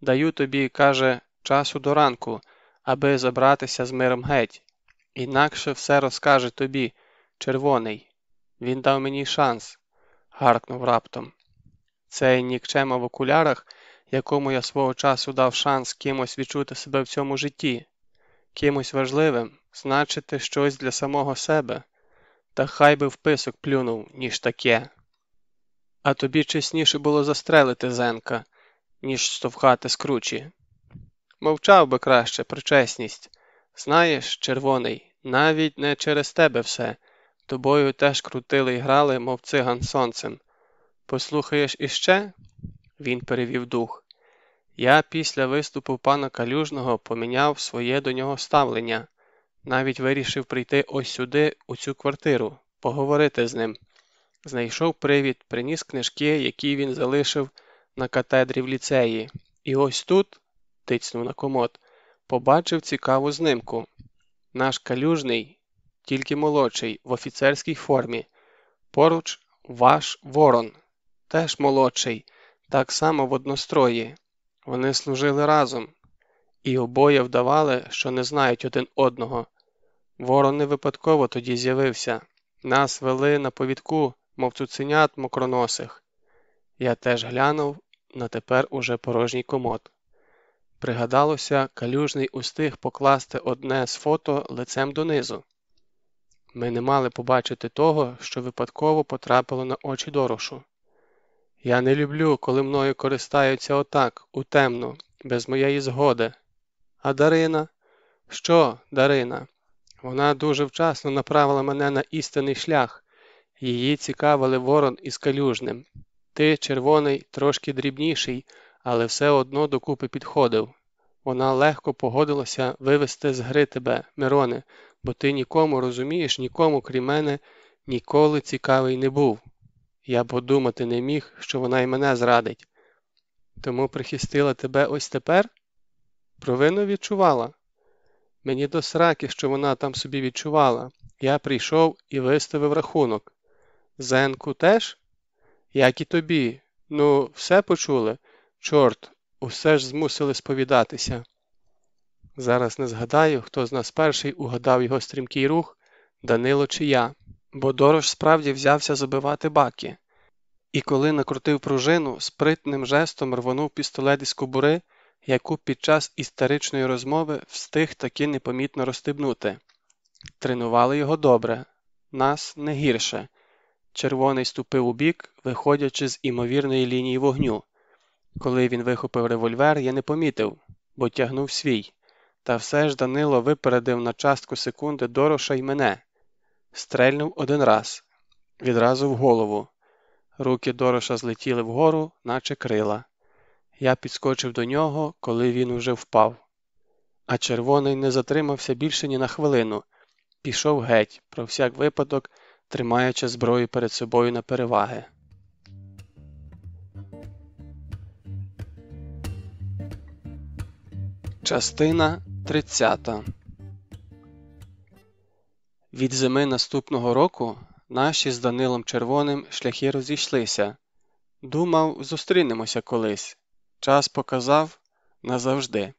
Даю тобі, каже, часу до ранку, аби забратися з миром геть. Інакше все розкаже тобі, червоний. Він дав мені шанс, гаркнув раптом. Цей нікчема в окулярах, якому я свого часу дав шанс кимось відчути себе в цьому житті, кимось важливим, значити щось для самого себе, та хай би в писок плюнув, ніж таке. А тобі чесніше було застрелити Зенка, ніж стовхати скручі. Мовчав би краще про чесність. Знаєш, червоний, навіть не через тебе все. Тобою теж крутили і грали, мов циган сонцем. Послухаєш іще? Він перевів дух. Я після виступу пана Калюжного поміняв своє до нього ставлення, навіть вирішив прийти ось сюди, у цю квартиру, поговорити з ним. Знайшов привід, приніс книжки, які він залишив на катедрі в ліцеї, і ось тут, тицнув на комод, побачив цікаву знимку. Наш калюжний, тільки молодший, в офіцерській формі, поруч ваш ворон, теж молодший, так само в однострої. Вони служили разом, і обоє вдавали, що не знають один одного. Ворон не випадково тоді з'явився. Нас вели на повідку, мов цуценят мокроносих. Я теж глянув на тепер уже порожній комод. Пригадалося, калюжний устиг покласти одне з фото лицем донизу. Ми не мали побачити того, що випадково потрапило на очі дорошу. Я не люблю, коли мною користаються отак, у темну, без моєї згоди. А Дарина? Що, Дарина? Вона дуже вчасно направила мене на істинний шлях. Її цікавили ворон із калюжним. Ти, червоний, трошки дрібніший, але все одно докупи підходив. Вона легко погодилася вивести з гри тебе, Мироне, бо ти нікому розумієш, нікому, крім мене, ніколи цікавий не був. Я б подумати не міг, що вона й мене зрадить. Тому прихистила тебе ось тепер? Провину відчувала. Мені до сраки, що вона там собі відчувала. Я прийшов і виставив рахунок. Зенку теж? Як і тобі. Ну, все почули? Чорт, усе ж змусили сповідатися. Зараз не згадаю, хто з нас перший угадав його стрімкий рух, Данило чи я, бо Дорош справді взявся забивати баки. І коли накрутив пружину, спритним жестом рвонув пістолет із кобури, яку під час істеричної розмови встиг таки непомітно розстебнути. Тренували його добре, нас не гірше. Червоний ступив у бік, виходячи з імовірної лінії вогню. Коли він вихопив револьвер, я не помітив, бо тягнув свій. Та все ж Данило випередив на частку секунди Дороша й мене. Стрельнув один раз, відразу в голову. Руки Дороша злетіли вгору, наче крила. Я підскочив до нього, коли він уже впав. А червоний не затримався більше ні на хвилину. Пішов геть, про всяк випадок, тримаючи зброю перед собою на переваги. Частина 30 Від зими наступного року наші з Данилом Червоним шляхи розійшлися. Думав, зустрінемося колись. Час показав назавжди.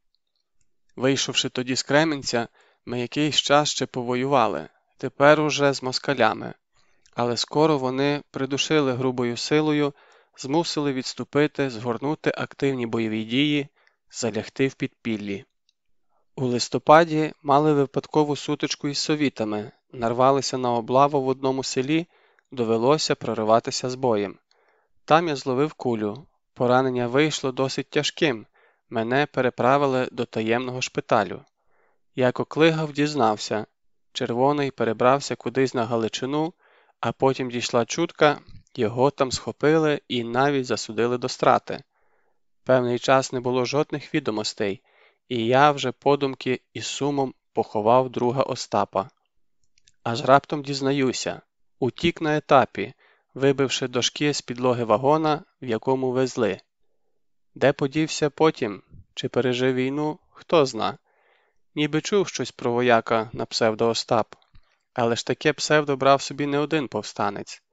Вийшовши тоді з Кременця, ми якийсь час ще повоювали, тепер уже з москалями, але скоро вони придушили грубою силою, змусили відступити, згорнути активні бойові дії, залягти в підпіллі. У листопаді мали випадкову сутичку із совітами, нарвалися на облаву в одному селі, довелося прориватися з боєм. Там я зловив кулю. Поранення вийшло досить тяжким. Мене переправили до таємного шпиталю. Як оклигав, дізнався. Червоний перебрався кудись на Галичину, а потім дійшла чутка, його там схопили і навіть засудили до страти. Певний час не було жодних відомостей, і я вже подумки із сумом поховав друга Остапа. Аж раптом дізнаюся утік на етапі, вибивши дошки з підлоги вагона, в якому везли. Де подівся потім, чи пережив війну, хто зна. Ніби чув щось про вояка на псевдо Остап, але ж таке псевдо брав собі не один повстанець,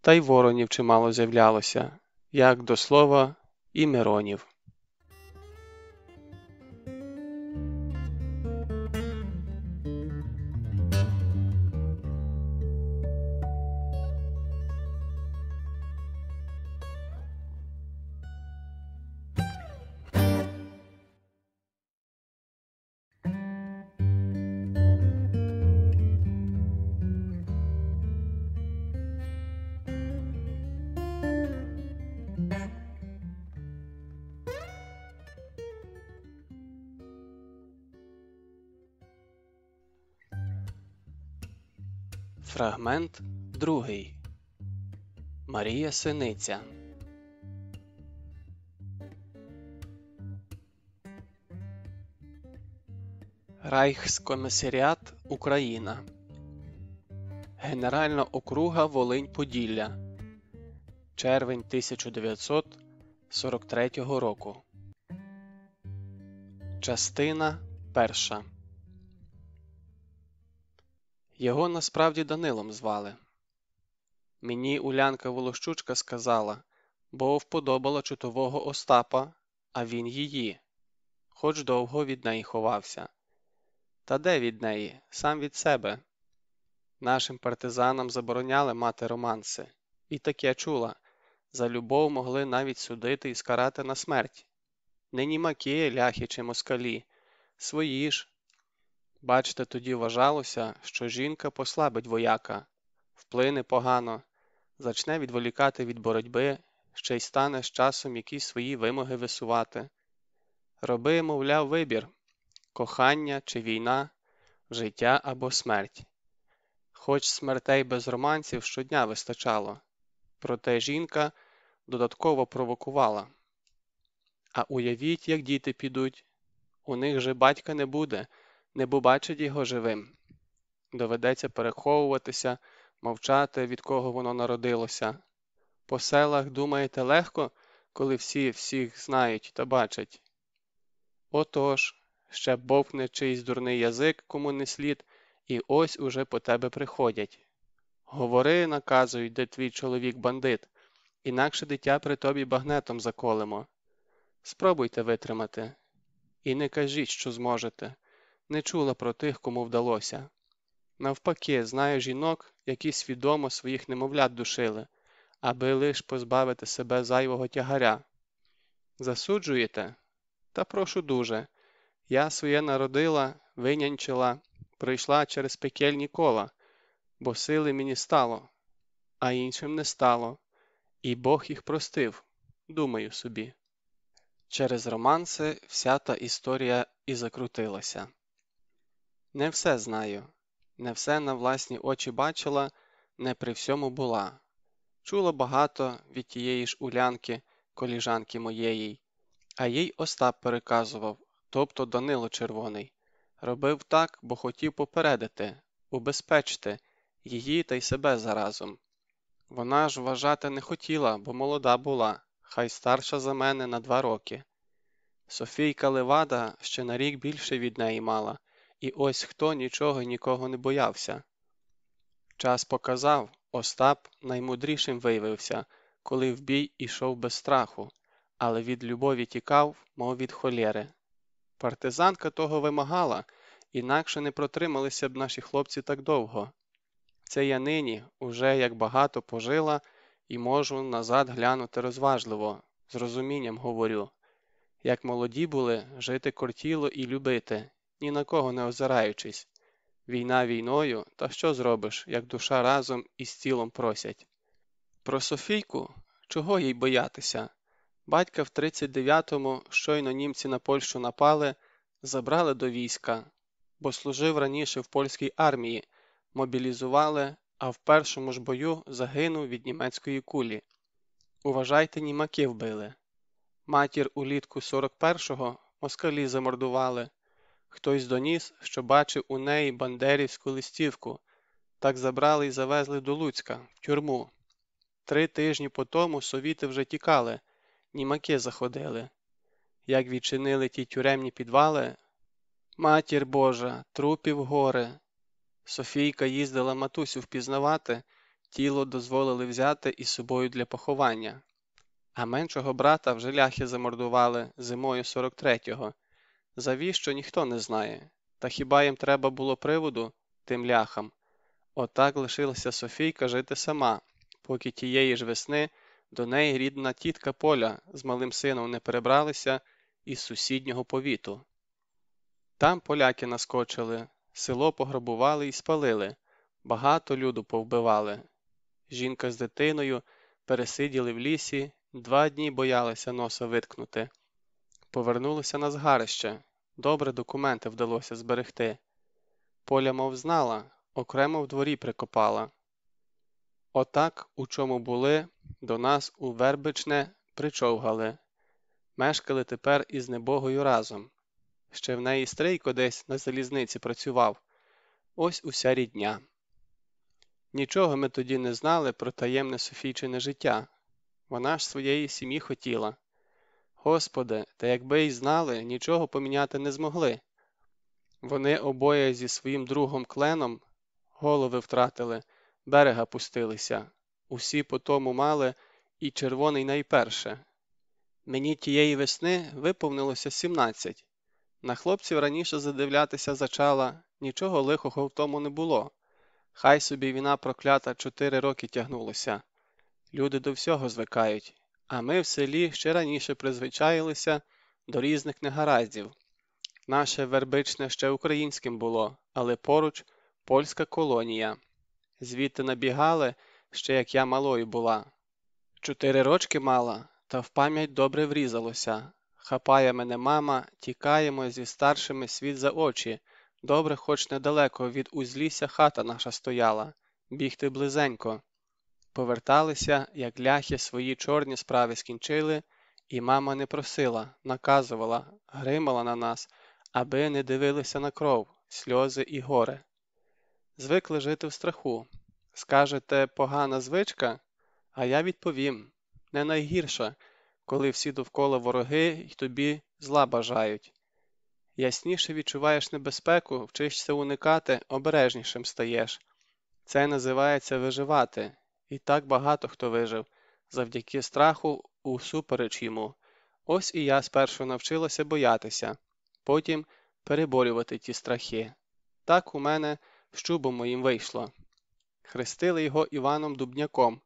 та й воронів чимало з'являлося, як до слова, і Миронів. Фрагмент другий. Марія Синиця. Райхскомісаріат Україна. Генеральна округа Волинь Поділля Червень 1943 року. Частина перша Його насправді Данилом звали. Мені Улянка Волощучка сказала, бо вподобала чутового Остапа, а він її, хоч довго від неї ховався. Та де від неї, сам від себе. Нашим партизанам забороняли мати романси, і таке чула за любов могли навіть судити і скарати на смерть. Не німаки, ляхи чи москалі, свої ж. Бачите, тоді вважалося, що жінка послабить вояка, вплине погано, зачне відволікати від боротьби, ще й стане з часом якісь свої вимоги висувати. Роби, мовляв, вибір кохання чи війна, життя або смерть. Хоч смертей без романців щодня вистачало, проте жінка додатково провокувала. А уявіть, як діти підуть, у них же батька не буде, не побачить його живим. Доведеться переховуватися, мовчати, від кого воно народилося. По селах, думаєте, легко, коли всі всіх знають та бачать? Отож, ще бовкне чийсь дурний язик, кому не слід, і ось уже по тебе приходять. Говори, наказують, де твій чоловік бандит, інакше дитя при тобі багнетом заколемо. Спробуйте витримати. І не кажіть, що зможете. Не чула про тих, кому вдалося. Навпаки, знаю жінок, які свідомо своїх немовлят душили, аби лиш позбавити себе зайвого тягаря. Засуджуєте? Та прошу дуже. Я своє народила, винянчила, пройшла через пекельні кола, бо сили мені стало, а іншим не стало, і Бог їх простив, думаю собі. Через романси вся та історія і закрутилася. Не все знаю, не все на власні очі бачила, не при всьому була. Чула багато від тієї ж улянки, коліжанки моєї, а їй Остап переказував, тобто Данило Червоний. Робив так, бо хотів попередити, убезпечити її та й себе заразом. Вона ж вважати не хотіла, бо молода була, хай старша за мене на два роки. Софійка Левада ще на рік більше від неї мала, і ось хто нічого нікого не боявся. Час показав, Остап наймудрішим виявився, коли в бій ішов без страху, але від любові тікав, мов від холєри. Партизанка того вимагала, інакше не протрималися б наші хлопці так довго. Це я нині, уже як багато пожила, і можу назад глянути розважливо, з розумінням говорю. Як молоді були, жити кортіло і любити, ні на кого не озираючись. Війна війною, та що зробиш, як душа разом із тілом просять. Про Софійку чого їй боятися? Батька в 39-му, щойно німці на Польщу напали, забрали до війська, бо служив раніше в польській армії, мобілізували, а в першому ж бою загинув від німецької кулі. Уважайте, німаки вбили. Матір улітку 41-го москалі замордували. Хтось доніс, що бачив у неї бандерівську листівку, так забрали і завезли до Луцька, в тюрму. Три тижні по тому совіти вже тікали, німаки заходили. Як відчинили ті тюремні підвали, матір Божа, трупів горе. Софійка їздила матусю впізнавати, тіло дозволили взяти із собою для поховання. А меншого брата вже ляхи замордували зимою 43-го. Завіщо ніхто не знає, та хіба їм треба було приводу тим ляхам? Отак лишилася Софійка жити сама, поки тієї ж весни до неї рідна тітка Поля з малим сином не перебралися із сусіднього повіту. Там поляки наскочили, село пограбували і спалили, багато люду повбивали. Жінка з дитиною пересиділи в лісі, два дні боялися носа виткнути. Повернулися на згарище, добре документи вдалося зберегти. Поля, мов знала, окремо в дворі прикопала. Отак, у чому були, до нас у Вербичне причовгали. Мешкали тепер із небогою разом. Ще в неї стрийко десь на залізниці працював. Ось уся рідня. Нічого ми тоді не знали про таємне Софійчине життя. Вона ж своєї сім'ї хотіла. Господи, та якби й знали, нічого поміняти не змогли. Вони обоє зі своїм другом кленом голови втратили, берега пустилися. Усі по тому мали і червоний найперше. Мені тієї весни виповнилося сімнадцять. На хлопців раніше задивлятися зачала, нічого лихого в тому не було. Хай собі війна проклята чотири роки тягнулася. Люди до всього звикають, а ми в селі ще раніше призвичаїлися до різних негараздів. Наше вербичне ще українським було, але поруч польська колонія. Звідти набігали ще як я малою була. Чотири рочки мала, та в пам'ять добре врізалося. Хапає мене мама, тікаємо зі старшими світ за очі. Добре, хоч недалеко від узлісся хата наша стояла, бігти близенько. Поверталися, як ляхи свої чорні справи скінчили, і мама не просила, наказувала, гримала на нас, аби не дивилися на кров, сльози і горе. Звикли жити в страху. Скажете, погана звичка? А я відповім не найгірша, коли всі довкола вороги й тобі зла бажають. Ясніше відчуваєш небезпеку, вчишся уникати, обережнішим стаєш. Це називається виживати, і так багато хто вижив, завдяки страху усупереч йому. Ось і я спершу навчилася боятися, потім переборювати ті страхи. Так у мене з чубом моїм вийшло. Хрестили його Іваном Дубняком,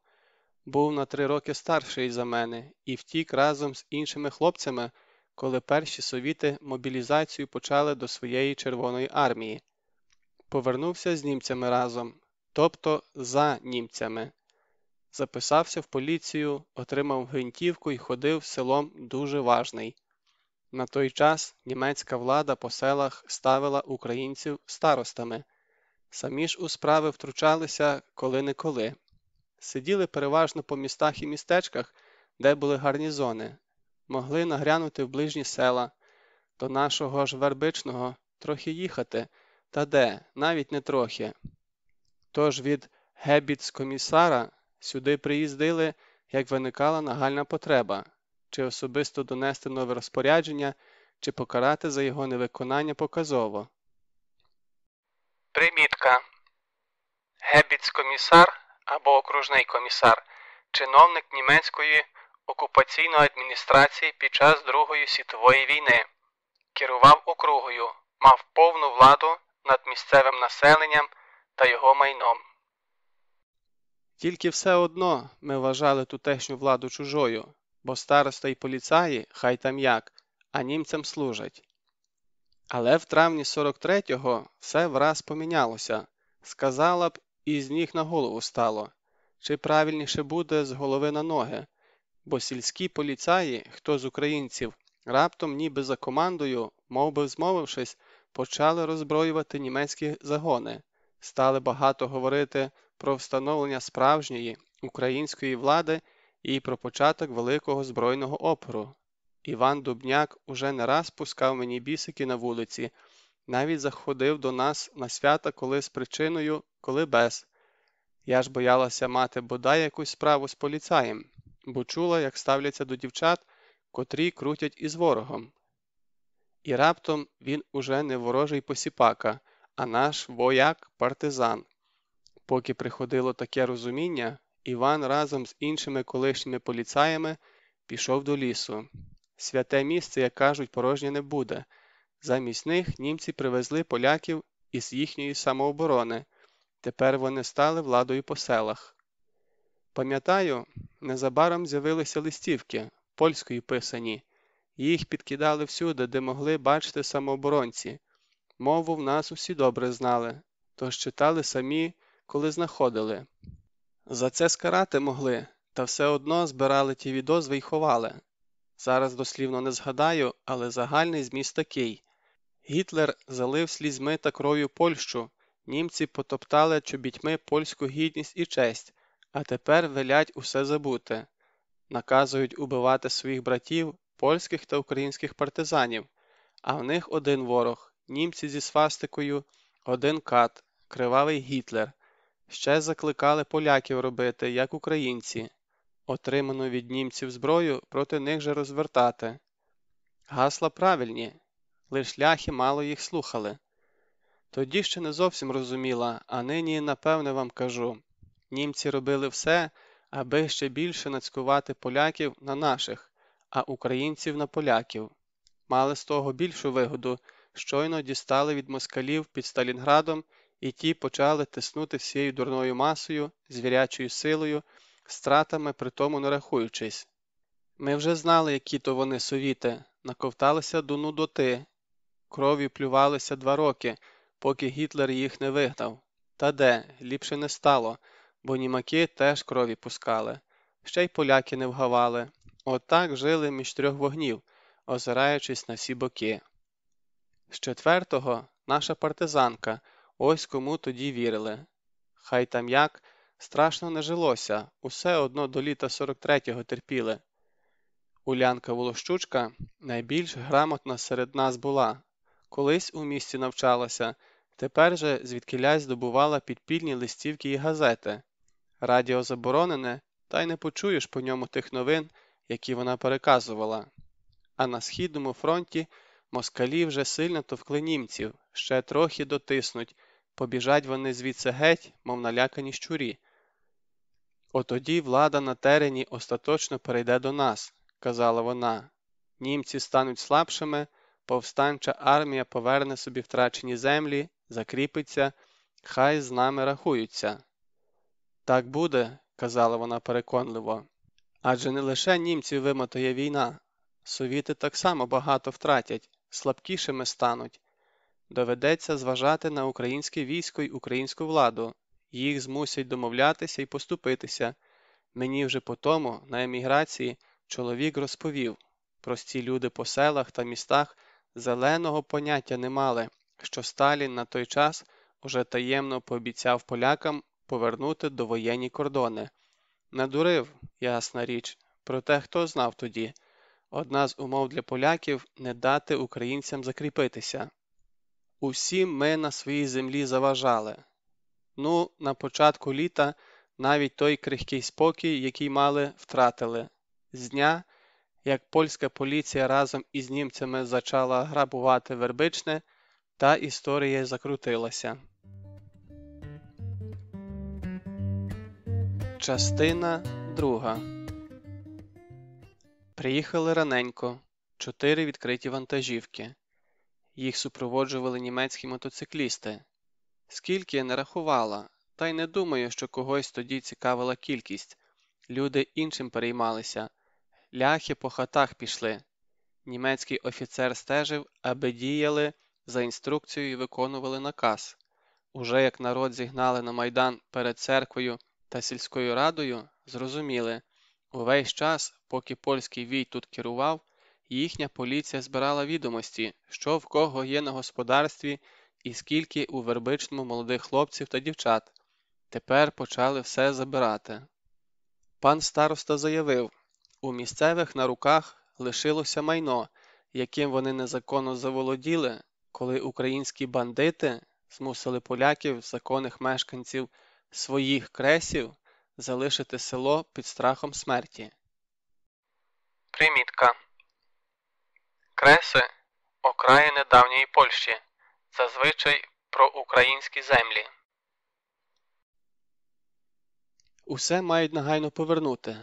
був на три роки старший за мене і втік разом з іншими хлопцями, коли перші совіти мобілізацію почали до своєї Червоної армії. Повернувся з німцями разом, тобто за німцями. Записався в поліцію, отримав гвинтівку і ходив селом дуже важний. На той час німецька влада по селах ставила українців старостами, самі ж у справи втручалися коли-неколи. Сиділи переважно по містах і містечках, де були гарнізони, могли нагрянути в ближні села, до нашого ж вербичного трохи їхати, та де, навіть не трохи. Тож від гебіц-комісара сюди приїздили, як виникала нагальна потреба, чи особисто донести нове розпорядження, чи покарати за його невиконання показово. Примітка Гебіц-комісар або окружний комісар, чиновник німецької окупаційної адміністрації під час Другої світової війни, керував округою, мав повну владу над місцевим населенням та його майном. Тільки все одно ми вважали тутешню владу чужою, бо староста й поліцаї хай там як, а німцям служать. Але в травні 43-го все враз помінялося. Сказала б, і з ніг на голову стало, чи правильніше буде з голови на ноги, бо сільські поліцаї, хто з українців, раптом, ніби за командою, мов би змовившись, почали роззброювати німецькі загони, стали багато говорити про встановлення справжньої української влади і про початок великого збройного опору. Іван Дубняк уже не раз пускав мені бісики на вулиці, навіть заходив до нас на свята коли з причиною, коли без. Я ж боялася мати бодай якусь справу з поліцаєм, бо чула, як ставляться до дівчат, котрі крутять із ворогом. І раптом він уже не ворожий посіпака, а наш вояк партизан. Поки приходило таке розуміння, Іван разом з іншими колишніми поліцаями пішов до лісу. Святе місце, як кажуть, порожнє не буде. Замість них німці привезли поляків із їхньої самооборони. Тепер вони стали владою по селах. Пам'ятаю, незабаром з'явилися листівки, польською писані, їх підкидали всюди, де могли бачити самооборонці. Мову в нас усі добре знали, тож читали самі, коли знаходили. За це скарати могли, та все одно збирали ті відозви й ховали. Зараз дослівно не згадаю, але загальний зміст такий Гітлер залив слізьми та кров'ю Польщу, Німці потоптали чобітьми польську гідність і честь, а тепер велять усе забути. Наказують убивати своїх братів, польських та українських партизанів, а в них один ворог німці зі свастикою, один кат, кривавий Гітлер. Ще закликали поляків робити, як українці, отриману від німців зброю проти них же розвертати. Гасла правильні, лиш ляхи мало їх слухали. Тоді ще не зовсім розуміла, а нині, напевне, вам кажу німці робили все, аби ще більше нацькувати поляків на наших, а українців на поляків. Мали з того більшу вигоду, щойно дістали від москалів під Сталінградом, і ті почали тиснути всією дурною масою, звірячою силою, стратами при тому не рахуючись. Ми вже знали, які то вони совіти, наковталися до нудоти, кров'ю плювалися два роки, поки Гітлер їх не вигнав. Та де, ліпше не стало, бо німаки теж крові пускали, ще й поляки не вгавали. Отак жили між трьох вогнів, озираючись на всі боки. З четвертого наша партизанка, ось кому тоді вірили. Хай там як, страшно не жилося, усе одно до літа 43-го терпіли. Улянка Волощучка найбільш грамотна серед нас була, колись у місті навчалася, тепер же звідкілясь здобувала підпільні листівки і газети. Радіо заборонене, та й не почуєш по ньому тих новин, які вона переказувала. А на східному фронті москалі вже сильно товкли німців, ще трохи дотиснуть, побіжать вони звідси геть, мов налякані щурі. Отоді влада на терені остаточно перейде до нас, казала вона. Німці стануть слабшими, повстанча армія поверне собі втрачені землі, закріпиться, хай з нами рахуються. Так буде, казала вона переконливо. Адже не лише німців вимотає війна, совіти так само багато втратять, слабкішими стануть. Доведеться зважати на українське військо й українську владу, їх змусять домовлятися і поступитися. Мені вже по тому, на еміграції, чоловік розповів прості люди по селах та містах зеленого поняття не мали, що Сталін на той час уже таємно пообіцяв полякам повернути довоєнні кордони. Надурив, ясна річ, проте хто знав тоді одна з умов для поляків не дати українцям закріпитися. Усім ми на своїй землі заважали. Ну, на початку літа навіть той крихкий спокій, який мали, втратили. З дня, як польська поліція разом із німцями почала грабувати вербичне, та історія закрутилася. Частина друга. Приїхали раненько. Чотири відкриті вантажівки. Їх супроводжували німецькі мотоциклісти. Скільки я не рахувала, та й не думаю, що когось тоді цікавила кількість. Люди іншим переймалися. Ляхи по хатах пішли. Німецький офіцер стежив, аби діяли за інструкцією і виконували наказ. Уже як народ зігнали на майдан перед церквою та сільською радою, зрозуміли увесь час, поки польський вій тут керував, їхня поліція збирала відомості, що в кого є на господарстві і скільки у вербичному молодих хлопців та дівчат. Тепер почали все забирати. Пан староста заявив у місцевих на руках лишилося майно, яким вони незаконно заволоділи, коли українські бандити змусили поляків, законних мешканців своїх кресів залишити село під страхом смерті. Примітка Креси окраїни давньої Польщі. Зазвичай про українські землі. Усе мають негайно повернути.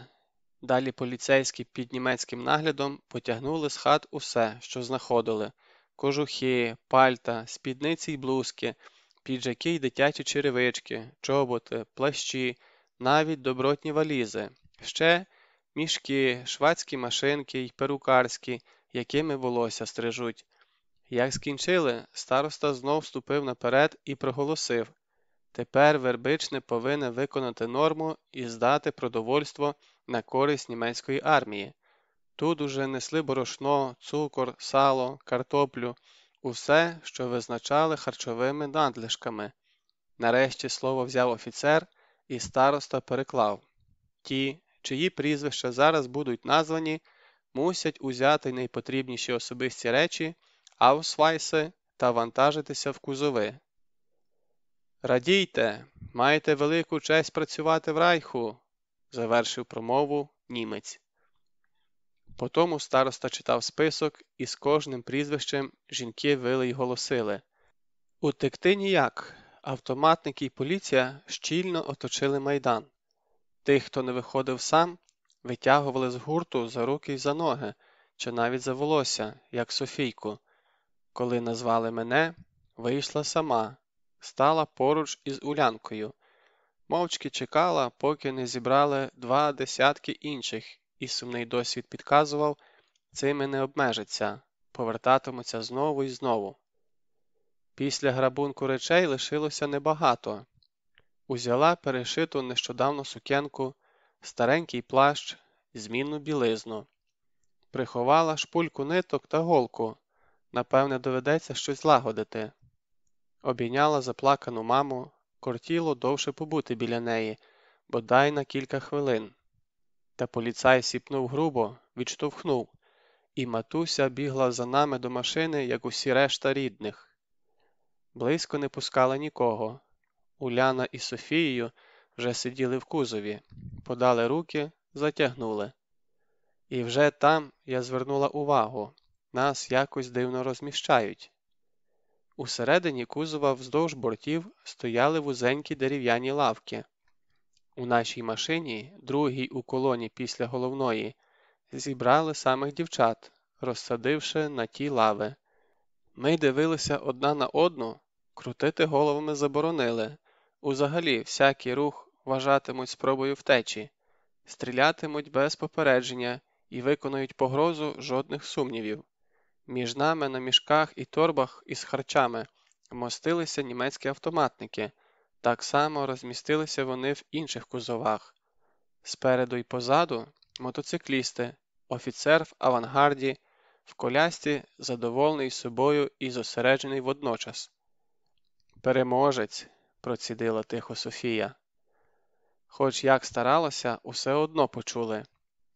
Далі поліцейські під німецьким наглядом потягнули з хат усе, що знаходили кожухи, пальта, спідниці й блузки, піджаки й дитячі черевички, чоботи, плащі, навіть добротні валізи, ще мішки, швацькі машинки й перукарські, якими волосся стрижуть. Як скінчили, староста знов ступив наперед і проголосив Тепер Вербичне повинен виконати норму і здати продовольство на користь німецької армії. Тут уже несли борошно, цукор, сало, картоплю, усе, що визначали харчовими надлишками. Нарешті слово взяв офіцер, і староста переклав ті, чиї прізвища зараз будуть названі, мусять узяти найпотрібніші особисті речі, аусвайси та вантажитися в кузови. Радійте, маєте велику честь працювати в райху, завершив промову німець. Потому староста читав список, і з кожним прізвищем жінки вили й голосили. Утекти ніяк. Автоматники й поліція щільно оточили майдан. Тих, хто не виходив сам, витягували з гурту за руки й за ноги, чи навіть за волосся, як Софійку. Коли назвали мене, вийшла сама, стала поруч із улянкою, мовчки чекала, поки не зібрали два десятки інших, і сумний досвід підказував, цими не обмежиться, повертатимуться знову і знову. Після грабунку речей лишилося небагато. Узяла перешиту нещодавно сукенку, старенький плащ, змінну білизну, приховала шпульку ниток та голку. Напевне, доведеться щось злагодити. Обійняла заплакану маму, кортіло довше побути біля неї, бодай на кілька хвилин. Та поліцай сіпнув грубо, відштовхнув, і матуся бігла за нами до машини, як усі решта рідних. Близько не пускала нікого. Уляна і Софією вже сиділи в кузові, подали руки, затягнули. І вже там я звернула увагу нас якось дивно розміщають. Усередині кузова вздовж бортів стояли вузенькі дерев'яні лавки. У нашій машині, другій у колоні після головної, зібрали самих дівчат, розсадивши на ті лави. Ми дивилися одна на одну, крутити головами заборонили. Узагалі, всякий рух вважатимуть спробою втечі, стрілятимуть без попередження і виконують погрозу жодних сумнівів. Між нами на мішках і торбах із харчами мостилися німецькі автоматники, так само розмістилися вони в інших кузовах. Спереду й позаду мотоциклісти, офіцер в авангарді, в колясті задоволений собою і зосереджений водночас. Переможець, процідила тихо Софія. Хоч як старалася, усе одно почули.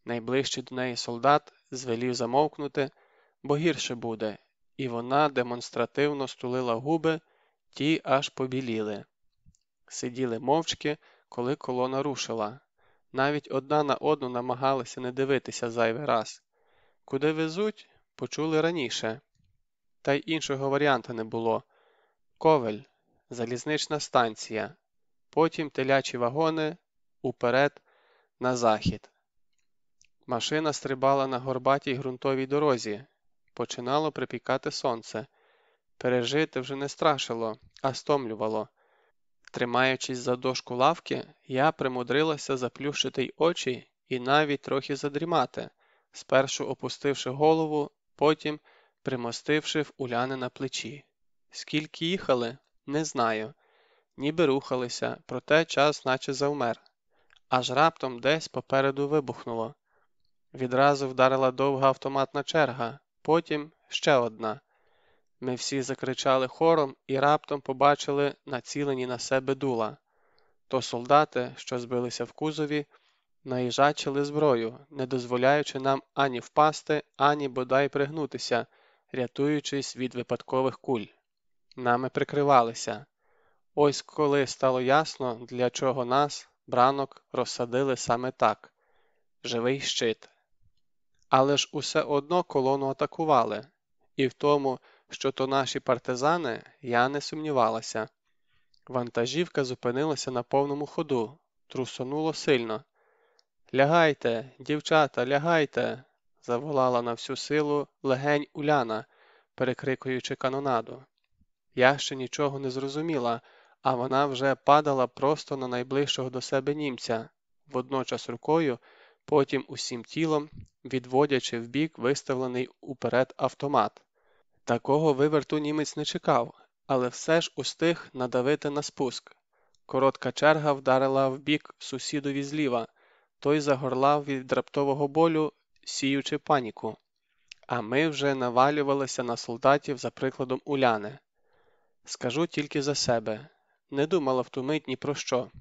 Найближчий до неї солдат звелів замовкнути, бо гірше буде, і вона демонстративно стулила губи, ті аж побіліли. Сиділи мовчки, коли колона рушила. Навіть одна на одну намагалися не дивитися зайвий раз. Куди везуть, почули раніше. Та й іншого варіанта не було. Ковель, залізнична станція, потім телячі вагони, уперед, на захід. Машина стрибала на горбатій ґрунтовій дорозі, починало припікати сонце. Пережити вже не страшило, а стомлювало. Тримаючись за дошку лавки, я примудрилася заплющити й очі і навіть трохи задрімати, спершу опустивши голову, потім примостивши в уляни на плечі. Скільки їхали, не знаю. Ніби рухалися, проте час наче завмер. Аж раптом десь попереду вибухнуло. Відразу вдарила довга автоматна черга, потім ще одна. Ми всі закричали хором і раптом побачили націлені на себе дула. То солдати, що збилися в кузові, наїжачили зброю, не дозволяючи нам ані впасти, ані бодай пригнутися, рятуючись від випадкових куль. Нами прикривалися. Ось коли стало ясно, для чого нас, бранок, розсадили саме так живий щит. Але ж усе одно колону атакували, і в тому, що то наші партизани, я не сумнівалася. Вантажівка зупинилася на повному ходу, трусонуло сильно. Лягайте, дівчата, лягайте, заволала на всю силу легень Уляна, перекрикуючи канонаду. Я ще нічого не зрозуміла, а вона вже падала просто на найближчого до себе німця, водночас рукою, потім усім тілом, відводячи вбік виставлений уперед автомат. Такого виверту німець не чекав, але все ж устиг надавити на спуск. Коротка черга вдарила в бік сусідові зліва, той загорлав від раптового болю, сіючи паніку. А ми вже навалювалися на солдатів за прикладом Уляни. Скажу тільки за себе не думала в ту мить ні про що.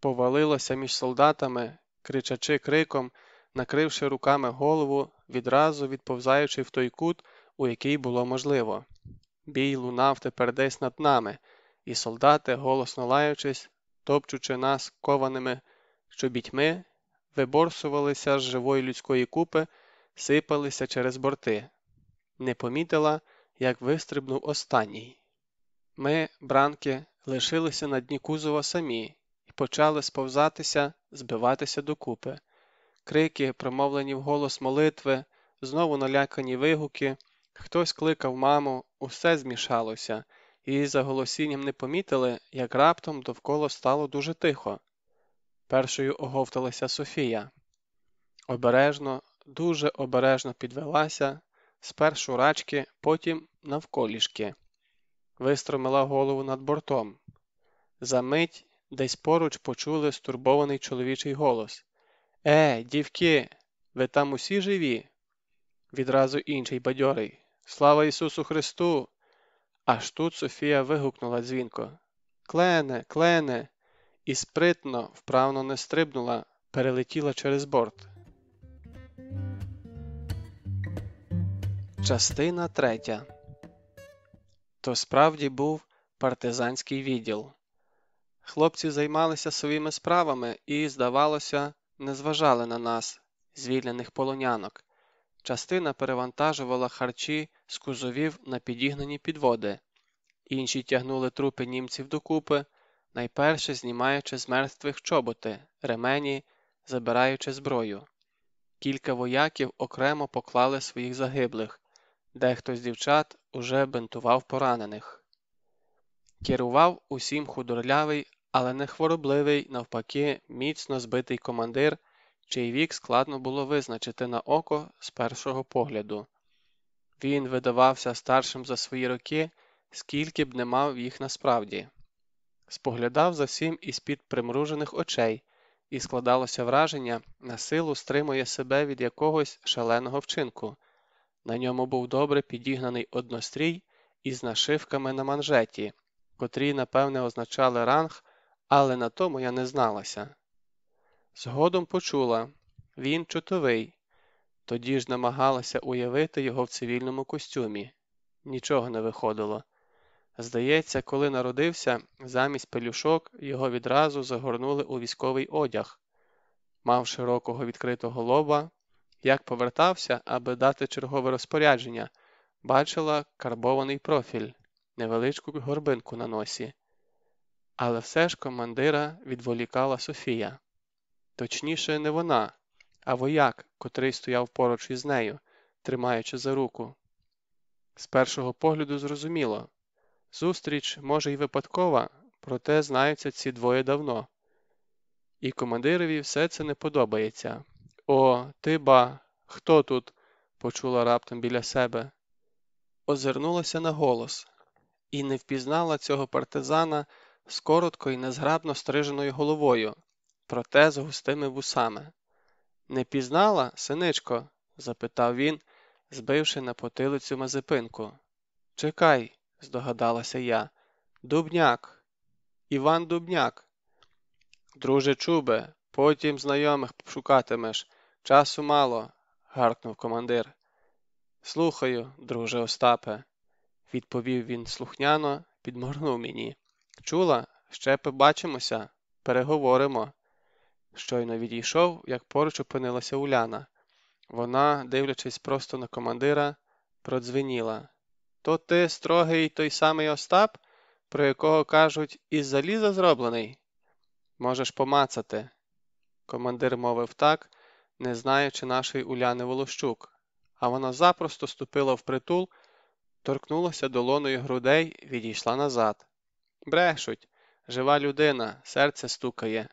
Повалилася між солдатами, кричачи криком, накривши руками голову, відразу відповзаючи в той кут, у який було можливо. Бій лунав тепер десь над нами, і солдати, голосно лаючись, топчучи нас кованими чобітьми, виборсувалися з живої людської купи, сипалися через борти. Не помітила, як вистрибнув останній. Ми, бранки, лишилися на дні кузова самі і почали сповзатися, збиватися докупи. Крики, промовлені вголос молитви, знову налякані вигуки, хтось кликав маму, усе змішалося, і за голосінням не помітили, як раптом довкола стало дуже тихо. Першою оговталася Софія. Обережно, дуже обережно підвелася, спершу рачки, потім навколішки, вистромила голову над бортом. Замить десь поруч почули стурбований чоловічий голос Е, дівки, ви там усі живі? Відразу інший бадьорий. Слава Ісусу Христу! Аж тут Софія вигукнула дзвінко Клене, клене, і спритно, вправно не стрибнула, перелетіла через борт. Частина третя. То справді був партизанський відділ. Хлопці займалися своїми справами і, здавалося, не зважали на нас, звільнених полонянок. Частина перевантажувала харчі з кузовів на підігнані підводи, інші тягнули трупи німців докупи, найперше знімаючи з мертвих чоботи, ремені, забираючи зброю. Кілька вояків окремо поклали своїх загиблих, дехто з дівчат уже бинтував поранених. Керував усім худорлявий, але не хворобливий, навпаки, міцно збитий командир, чий вік складно було визначити на око з першого погляду. Він видавався старшим за свої роки, скільки б не мав їх насправді. Споглядав за всім із-під примружених очей, і складалося враження, на силу стримує себе від якогось шаленого вчинку. На ньому був добре підігнаний однострій із нашивками на манжеті, котрі, напевне, означали ранг, але на тому я не зналася. Згодом почула він чутовий, тоді ж намагалася уявити його в цивільному костюмі. Нічого не виходило. Здається, коли народився, замість пелюшок його відразу загорнули у військовий одяг, мав широкого відкритого лоба, як повертався, аби дати чергове розпорядження, бачила карбований профіль, невеличку горбинку на носі. Але все ж командира відволікала Софія. Точніше, не вона, а вояк, котрий стояв поруч із нею, тримаючи за руку. З першого погляду зрозуміло зустріч, може, й випадкова, проте знаються ці двоє давно. І командирові все це не подобається. О, ти ба, хто тут? почула раптом біля себе. Озирнулася на голос і не впізнала цього партизана з коротко і незграбно стриженою головою, проте з густими вусами. Не пізнала, синичко? запитав він, збивши на потилицю мазепинку. Чекай, здогадалася я. Дубняк. Іван Дубняк. Друже чубе, потім знайомих шукатимеш. Часу мало, гаркнув командир. Слухаю, друже Остапе, відповів він слухняно, підморгнув мені. Чула, ще побачимося, переговоримо. Щойно відійшов, як поруч опинилася Уляна. Вона, дивлячись просто на командира, продзвеніла. То ти строгий той самий Остап, про якого кажуть, із заліза зроблений? Можеш помацати. Командир мовив так, не знаючи нашої Уляни Волощук, а вона запросто ступила в притул, торкнулася долоною грудей, відійшла назад. Брешуть, жива людина, серце стукає.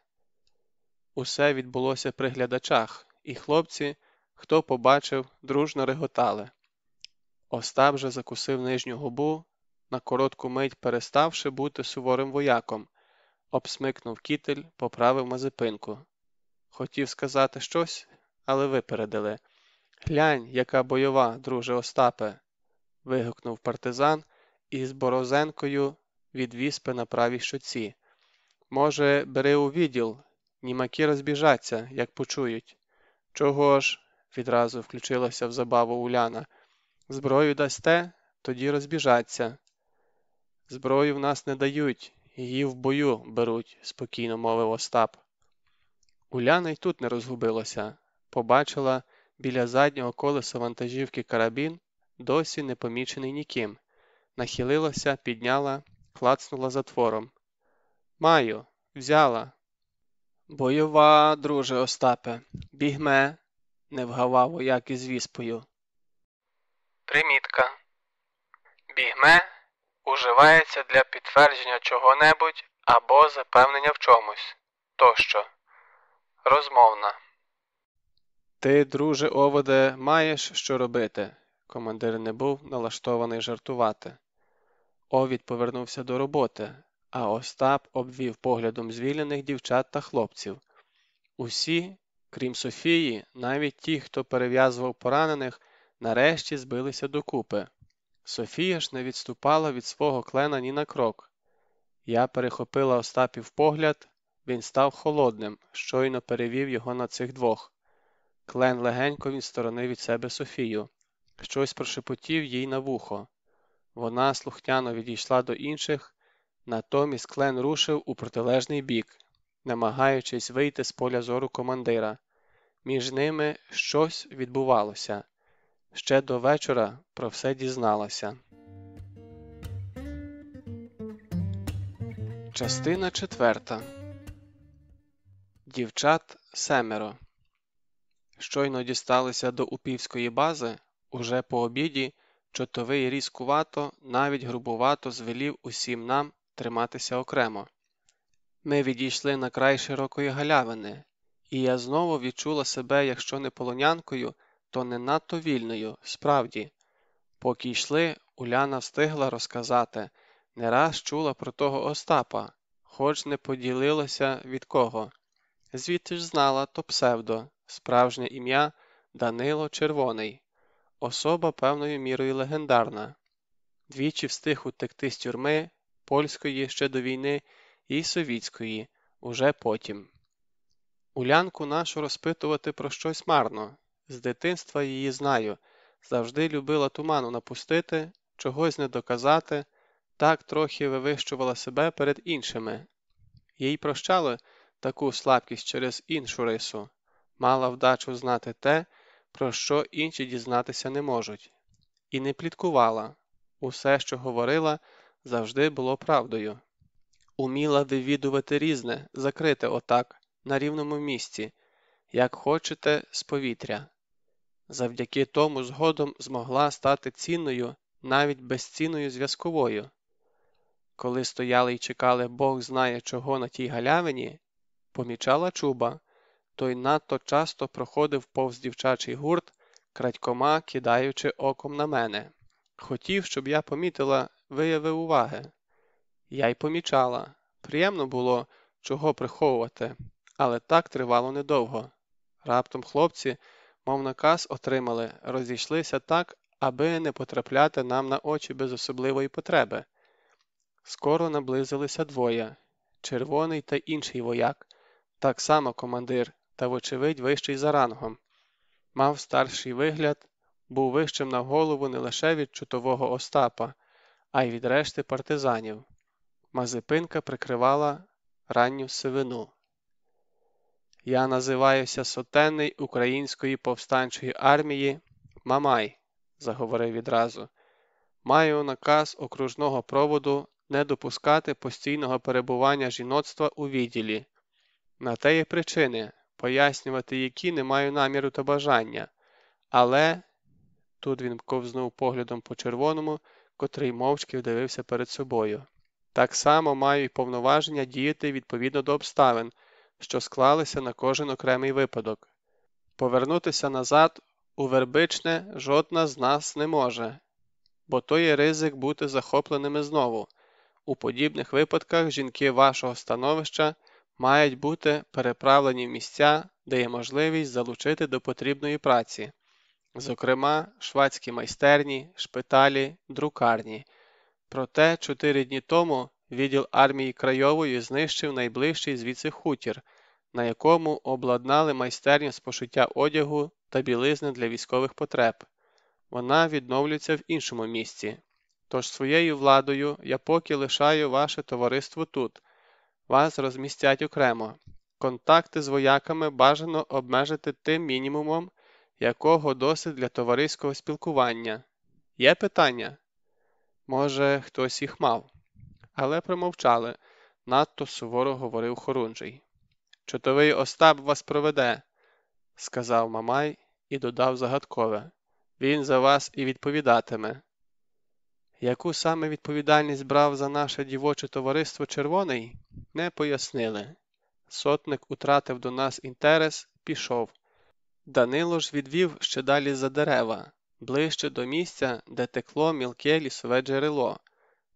Усе відбулося при глядачах, і хлопці, хто побачив, дружно реготали. Остап же закусив нижню губу, на коротку мить переставши бути суворим вояком, обсмикнув кітель, поправив мазепинку. Хотів сказати щось, але випередили. Глянь, яка бойова, друже Остапе. вигукнув партизан і з борозенкою від віспи на правій щоці. Може, бери у відділ, німаки розбіжаться, як почують. Чого ж? відразу включилася в забаву Уляна. Зброю дасте, тоді розбіжаться. Зброю в нас не дають, її в бою беруть, спокійно мовив Остап. Уляна й тут не розгубилася, побачила біля заднього колеса вантажівки карабін, досі не помічений ніким. Нахилилася, підняла, клацнула затвором. Маю, взяла. Бойова, друже Остапе, бігме, не вгавав вояк із віспою. Примітка. Бігме уживається для підтвердження чого-небудь або запевнення в чомусь. Тощо. Розмовна. Ти, друже оводе, маєш що робити. Командир не був налаштований жартувати. Овід повернувся до роботи, а Остап обвів поглядом звільнених дівчат та хлопців. Усі, крім Софії, навіть ті, хто перев'язував поранених, нарешті збилися докупи. Софія ж не відступала від свого клена ні на крок. Я перехопила Остапів погляд, він став холодним, щойно перевів його на цих двох. Клен легенько відсторонив від себе Софію, щось прошепотів їй на вухо. Вона слухняно відійшла до інших, натомість клен рушив у протилежний бік, намагаючись вийти з поля зору командира. Між ними щось відбувалося. Ще до вечора про все дізналася. Частина четверта. Дівчат семеро. Щойно дісталися до упівської бази, уже по обіді чотовий різкувато, навіть грубувато звелів усім нам триматися окремо. Ми відійшли на край широкої галявини, і я знову відчула себе, якщо не полонянкою, то не надто вільною, справді. Поки йшли, Уляна встигла розказати, не раз чула про того Остапа, хоч не поділилася від кого. Звідти ж знала то псевдо, справжнє ім'я Данило Червоний, особа певною мірою легендарна. Двічі встиг утекти з тюрми, польської ще до війни і совітської, уже потім. Улянку нашу розпитувати про щось марно. З дитинства її знаю, завжди любила туману напустити, чогось не доказати, так трохи вивищувала себе перед іншими. Їй прощали таку слабкість через іншу рису, мала вдачу знати те, про що інші дізнатися не можуть, і не пліткувала усе, що говорила, завжди було правдою. Уміла вивідувати різне, закрите отак, на рівному місці, як хочете, з повітря. Завдяки тому згодом змогла стати цінною, навіть безцінною зв'язковою. Коли стояли і чекали Бог знає чого на тій галявині, помічала чуба, той надто часто проходив повз дівчачий гурт, крадькома кидаючи оком на мене. Хотів, щоб я помітила вияви уваги. Я й помічала. Приємно було чого приховувати, але так тривало недовго. Раптом хлопці, мов наказ, отримали, розійшлися так, аби не потрапляти нам на очі без особливої потреби. Скоро наблизилися двоє червоний та інший вояк, так само командир, та, вочевидь, вищий за рангом. Мав старший вигляд, був вищим на голову не лише від чутового Остапа, а й від решти партизанів. Мазепинка прикривала ранню сивину. Я називаюся сотенний Української повстанчої армії Мамай, заговорив відразу. Маю наказ окружного проводу не допускати постійного перебування жіноцтва у відділі. На те є причини, пояснювати які не маю наміру та бажання, але тут він ковзнув поглядом по червоному, котрий мовчки вдивився перед собою. Так само маю й повноваження діяти відповідно до обставин, що склалися на кожен окремий випадок. Повернутися назад у Вербичне жодна з нас не може, бо то є ризик бути захопленими знову. У подібних випадках жінки вашого становища мають бути переправлені в місця, де є можливість залучити до потрібної праці, зокрема, швадські майстерні, шпиталі, друкарні. Проте чотири дні тому відділ армії Крайової знищив найближчий звідси хутір, на якому обладнали майстерню з пошиття одягу та білизни для військових потреб. Вона відновлюється в іншому місці. Тож своєю владою я поки лишаю ваше товариство тут. Вас розмістять окремо. Контакти з вояками бажано обмежити тим мінімумом, якого досить для товариського спілкування. Є питання? Може, хтось їх мав, але промовчали, надто суворо говорив Хорунжий. Чотовий Остап вас проведе, сказав Мамай і додав загадкове. Він за вас і відповідатиме. Яку саме відповідальність брав за наше дівоче товариство червоний, не пояснили. Сотник утратив до нас інтерес, пішов. Данило ж відвів ще далі за дерева, ближче до місця, де текло мілке лісове джерело.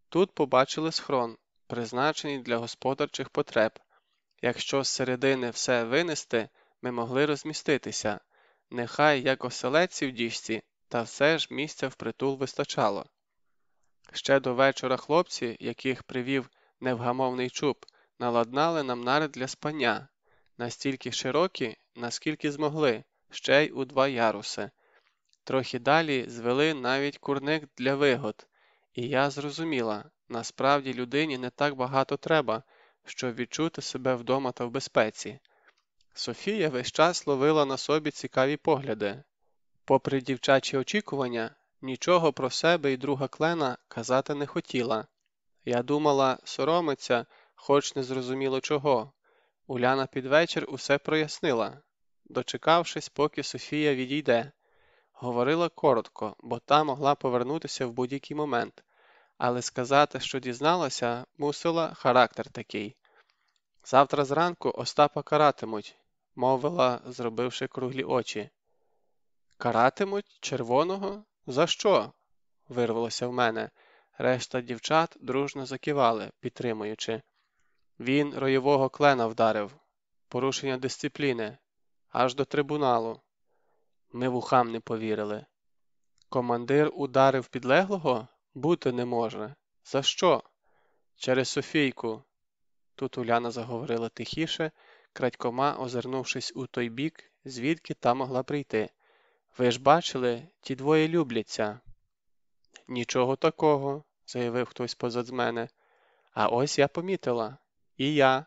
Тут побачили схрон, призначений для господарчих потреб. Якщо з середини все винести, ми могли розміститися, нехай як оселедці в діжці, та все ж місця впритул вистачало. Ще до вечора хлопці, яких привів невгамовний чуб, наладнали нам наряд для спання, настільки широкі, наскільки змогли, ще й у два яруси. Трохи далі звели навіть курник для вигод, і я зрозуміла, насправді людині не так багато треба, щоб відчути себе вдома та в безпеці. Софія весь час ловила на собі цікаві погляди. Попри дівчачі очікування, нічого про себе і друга клена казати не хотіла. Я думала, соромиться, хоч не зрозуміло чого. Уляна під вечір усе прояснила, дочекавшись, поки Софія відійде. Говорила коротко, бо та могла повернутися в будь-який момент, але сказати, що дізналася, мусила характер такий. Завтра зранку Остапа каратимуть, мовила, зробивши круглі очі. Каратимуть червоного? За що? вирвалося в мене. Решта дівчат дружно закивали, підтримуючи. Він роєвого клена вдарив, порушення дисципліни, аж до трибуналу. Ми вухам не повірили. Командир ударив підлеглого? Бути не може. За що? Через Софійку. Тут Уляна заговорила тихіше, крадькома озирнувшись у той бік, звідки та могла прийти. Ви ж бачили, ті двоє любляться. Нічого такого, заявив хтось позад мене. А ось я помітила. І я.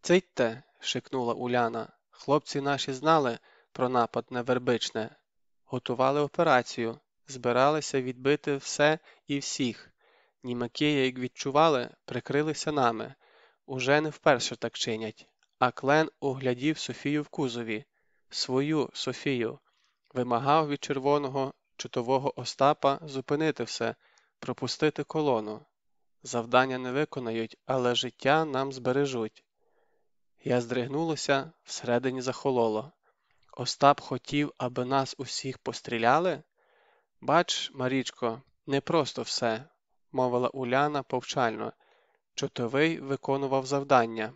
Цитьте, шикнула Уляна. Хлопці наші знали про напад на Вербичне, готували операцію, збиралися відбити все і всіх. Німаки, як відчували, прикрилися нами. Уже не вперше так чинять. А клен углядів Софію в кузові, свою Софію, вимагав від червоного чутового Остапа зупинити все, пропустити колону. Завдання не виконають, але життя нам збережуть. Я здригнулася, всередині захололо. Остап хотів, аби нас усіх постріляли? Бач, Марічко, не просто все, мовила Уляна повчально. Чотовий виконував завдання.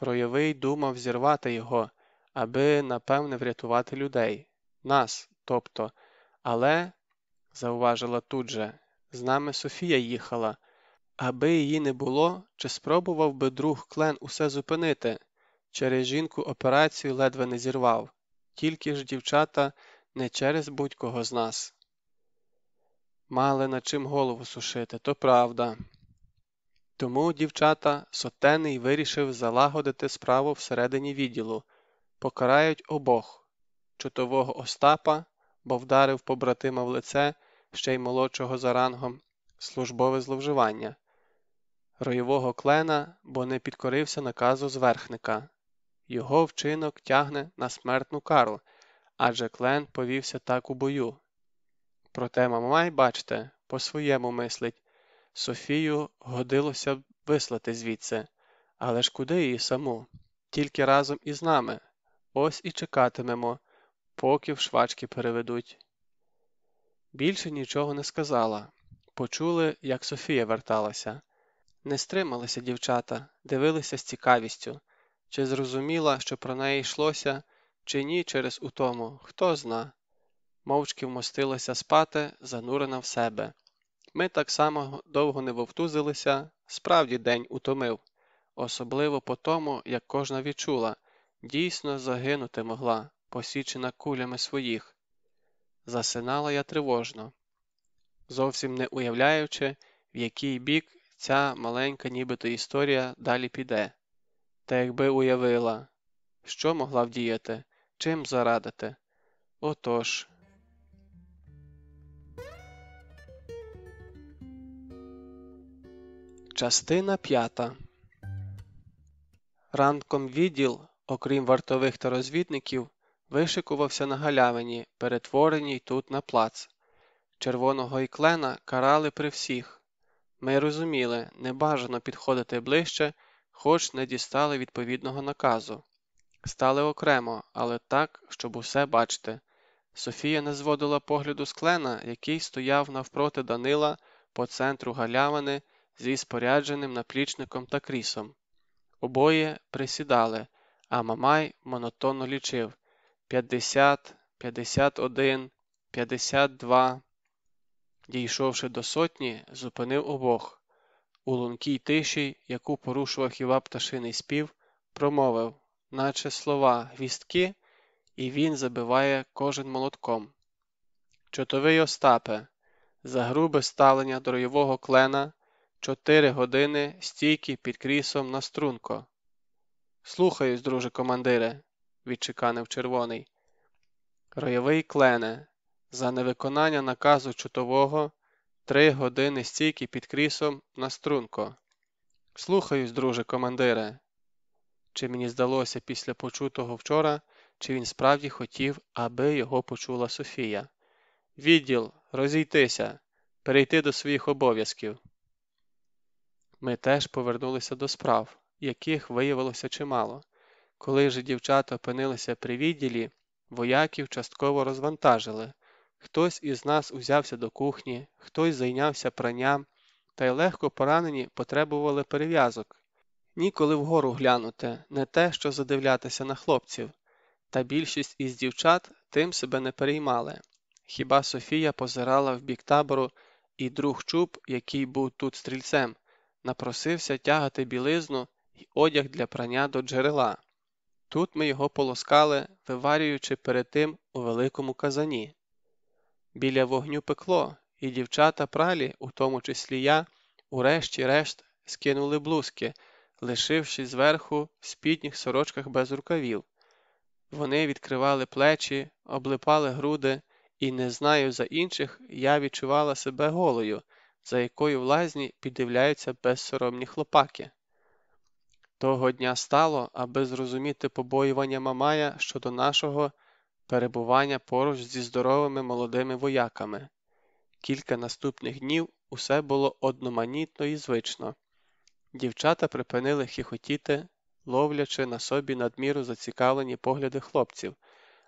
Ройовий думав зірвати його, аби, напевне, врятувати людей. Нас, тобто, але, зауважила тут же, з нами Софія їхала. Аби її не було, чи спробував би друг клен усе зупинити? Через жінку операцію ледве не зірвав, тільки ж дівчата не через будь-кого з нас. Мали над чим голову сушити, то правда. Тому, дівчата, сотений вирішив залагодити справу всередині відділу, покарають обох чутового Остапа, бо вдарив побратима в лице ще й молодшого за рангом, службове зловживання, роєвого клена, бо не підкорився наказу зверхника. Його вчинок тягне на смертну кару, адже клен повівся так у бою. Проте Мамай, бачте, по-своєму мислить. Софію годилося б вислати звідси, але ж куди її саму? Тільки разом із нами. Ось і чекатимемо, поки в швачки переведуть. Більше нічого не сказала. Почули, як Софія верталася. Не стрималися дівчата, дивилися з цікавістю, чи зрозуміла, що про неї йшлося, чи ні через утому, хто зна. Мовчки вмостилася спати, занурена в себе. Ми так само довго не вовтузилися, Справді день утомив, особливо по тому, як кожна відчула, дійсно загинути могла, посічена кулями своїх. Засинала я тривожно, зовсім не уявляючи, в який бік ця маленька нібито історія далі піде. Та якби уявила, що могла вдіяти, чим зарадити. Отож. Частина п'ята. Ранком відділ, окрім вартових та розвідників, вишикувався на галявині, перетвореній тут на плац. Червоного іклена карали при всіх. Ми розуміли, не бажано підходити ближче, хоч не дістали відповідного наказу. Стали окремо, але так, щоб усе бачити. Софія не зводила погляду з клена, який стояв навпроти Данила по центру галявини зі спорядженим наплічником та крісом. Обоє присідали, а Мамай монотонно лічив п'ятдесят, п'ятдесят один, п'ятдесят два. Дійшовши до сотні, зупинив обох. У лункій тиші, яку порушував хіба пташиний спів, промовив, наче слова гвістки, і він забиває кожен молотком. Чотовий Остапе, за грубе ставлення до ройового клена, чотири години стійки під крісом на струнко. Слухаюсь, друже командире, відчеканив червоний. Ройовий клене, за невиконання наказу чутового три години стійки під крісом на струнко. Слухаюсь, друже командире. Чи мені здалося після почутого вчора, чи він справді хотів, аби його почула Софія. Відділ, розійтися, перейти до своїх обов'язків. Ми теж повернулися до справ, яких виявилося чимало. Коли ж дівчата опинилися при відділі, вояків частково розвантажили. Хтось із нас узявся до кухні, хтось зайнявся пранням, та й легко поранені потребували перев'язок. Ніколи вгору глянути, не те, що задивлятися на хлопців, та більшість із дівчат тим себе не переймали. Хіба Софія позирала в бік табору, і друг чуб, який був тут стрільцем, напросився тягати білизну і одяг для прання до джерела. Тут ми його полоскали, виварюючи перед тим у великому казані. Біля вогню пекло, і дівчата пралі, у тому числі я, урешті-решт скинули блузки, лишивши зверху в спідніх сорочках без рукавів. Вони відкривали плечі, облипали груди, і не знаю за інших, я відчувала себе голою, за якою в лазні піддивляються безсоромні хлопаки. Того дня стало, аби зрозуміти побоювання Мамая щодо нашого перебування поруч зі здоровими молодими вояками. Кілька наступних днів усе було одноманітно і звично. Дівчата припинили хихотіти, ловлячи на собі надміру зацікавлені погляди хлопців,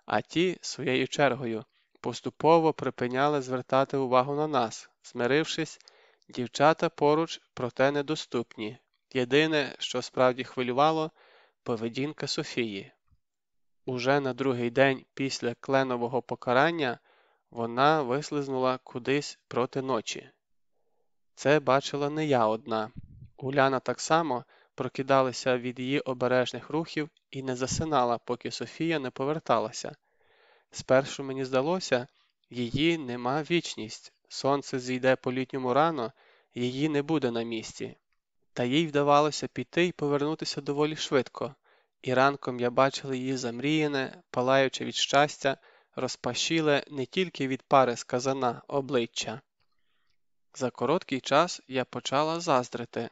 а ті, своєю чергою, поступово припиняли звертати увагу на нас, змирившись, дівчата поруч, проте недоступні. Єдине, що справді хвилювало, поведінка Софії. Уже на другий день після кленового покарання вона вислизнула кудись проти ночі. Це бачила не я одна. Уляна так само прокидалася від її обережних рухів і не засинала, поки Софія не поверталася. Спершу мені здалося, її нема вічність, сонце зійде по літньому рано, її не буде на місці. Та їй вдавалося піти і повернутися доволі швидко, і ранком я бачила її замріяне, палаючи від щастя, розпашіле не тільки від пари з казана обличчя. За короткий час я почала заздрити.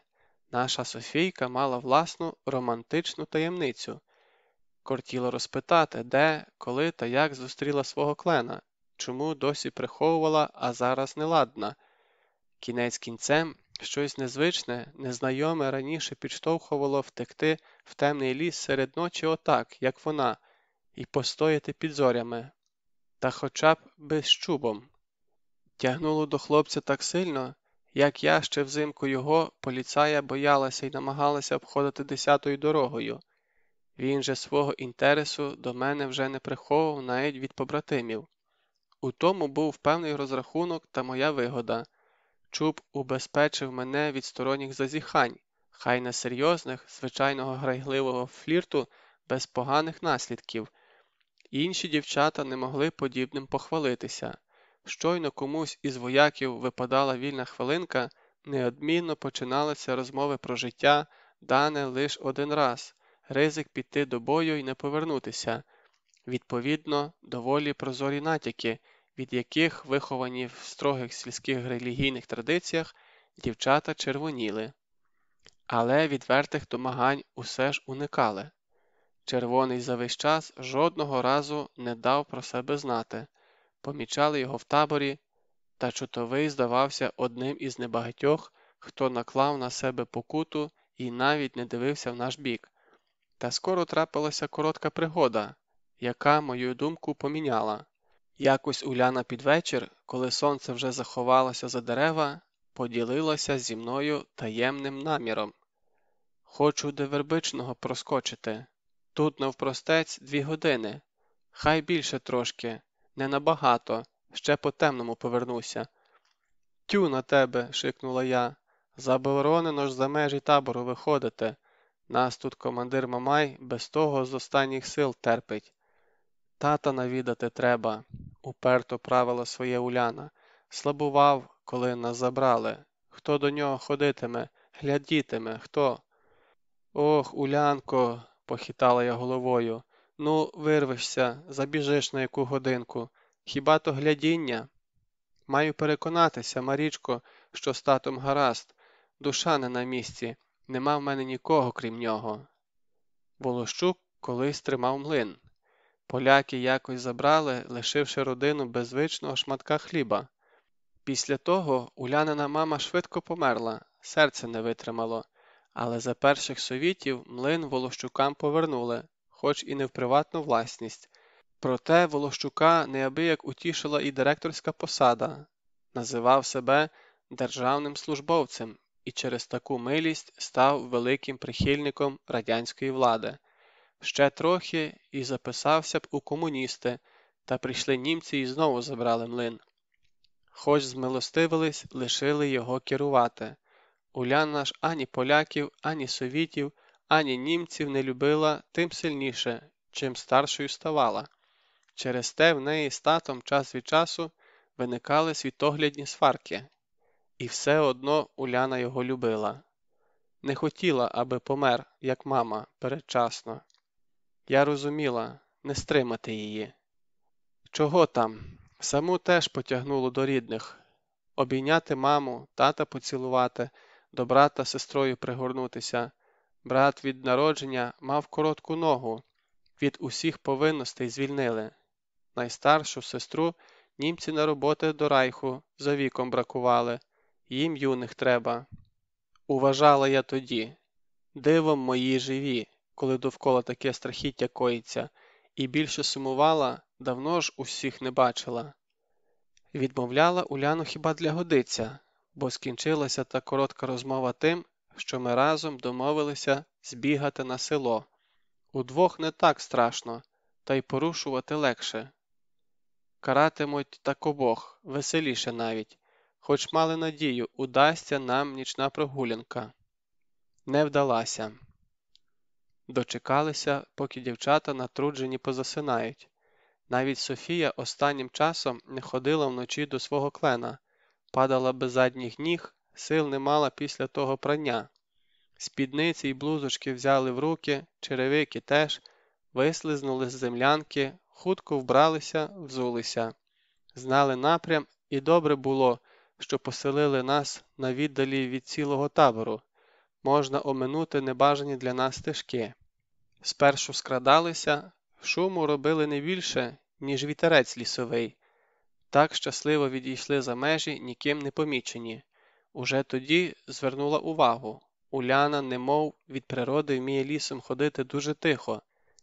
Наша Софійка мала власну романтичну таємницю. Кортіло розпитати, де, коли та як зустріла свого клена, чому досі приховувала, а зараз неладна. Кінець кінцем щось незвичне, незнайоме раніше підштовхувало втекти в темний ліс серед ночі отак, як вона, і постояти під зорями, та хоча б без чубом. Тягнуло до хлопця так сильно, як я ще взимку його, поліцая боялася і намагалася обходити десятою дорогою. Він же свого інтересу до мене вже не приховував навіть від побратимів. У тому був певний розрахунок та моя вигода. Чуб убезпечив мене від сторонніх зазіхань, хай не серйозних, звичайного грайгливого флірту без поганих наслідків. Інші дівчата не могли подібним похвалитися. Щойно комусь із вояків випадала вільна хвилинка, неодмінно починалися розмови про життя, дане лише один раз, ризик піти до бою і не повернутися, відповідно, доволі прозорі натяки, від яких, виховані в строгих сільських релігійних традиціях, дівчата червоніли. Але відвертих домагань усе ж уникали. Червоний за весь час жодного разу не дав про себе знати, помічали його в таборі, та чутовий здавався одним із небагатьох, хто наклав на себе покуту і навіть не дивився в наш бік. Та скоро трапилася коротка пригода, яка мою думку поміняла. Якось Уляна під вечір, коли сонце вже заховалося за дерева, поділилася зі мною таємним наміром. Хочу до вербичного проскочити. Тут навпростець дві години. Хай більше трошки, не набагато, ще по темному повернуся. Тю на тебе, шикнула я. Заборонено ж за межі табору виходити. Нас тут командир Мамай без того з останніх сил терпить. Тата навідати треба, уперто правила своє Уляна. Слабував, коли нас забрали. Хто до нього ходитиме, глядітиме, хто? Ох, Улянко, похитала я головою. Ну, вирвешся, забіжиш на яку годинку. Хіба то глядіння? Маю переконатися, Марічко, що з татом гаразд, душа не на місці, нема в мене нікого, крім нього. Волощук колись тримав млин. Поляки якось забрали, лишивши родину без звичного шматка хліба. Після того Улянина мама швидко померла, серце не витримало, але за перших совітів млин Волощукам повернули, хоч і не в приватну власність. Проте Волощука неабияк утішила і директорська посада, називав себе державним службовцем і через таку милість став великим прихильником радянської влади. Ще трохи і записався б у комуністи, та прийшли німці і знову забрали млин. Хоч змилостивились, лишили його керувати. Уляна ж ані поляків, ані совітів, ані німців не любила тим сильніше, чим старшою ставала. Через те в неї з татом час від часу виникали світоглядні сварки, і все одно Уляна його любила. Не хотіла, аби помер, як мама, передчасно. Я розуміла, не стримати її. Чого там? Саму теж потягнуло до рідних обійняти маму, тата поцілувати, до брата сестрою пригорнутися. Брат від народження мав коротку ногу, від усіх повинностей звільнили. Найстаршу сестру німці на роботи до райху за віком бракували, їм юних треба. Уважала я тоді, дивом мої живі, коли довкола таке страхіття коїться, і більше сумувала, давно ж усіх не бачила. Відмовляла Уляну хіба для годиця, бо скінчилася та коротка розмова тим, що ми разом домовилися збігати на село. Удвох не так страшно, та й порушувати легше. Каратимуть так обох, веселіше навіть, хоч мали надію, удасться нам нічна прогулянка. Не вдалася. Дочекалися, поки дівчата натруджені позасинають. Навіть Софія останнім часом не ходила вночі до свого клена, падала без задніх ніг, сил не мала після того прання. Спідниці й блузочки взяли в руки, черевики теж, вислизнули з землянки, хутко вбралися, взулися, знали напрям, і добре було, що поселили нас на віддалі від цілого табору, можна оминути небажані для нас стежки. Спершу скрадалися, шуму робили не більше, ніж вітерець лісовий, так щасливо відійшли за межі, ніким не помічені. Уже тоді звернула увагу Уляна, немов від природи, вміє лісом ходити дуже тихо,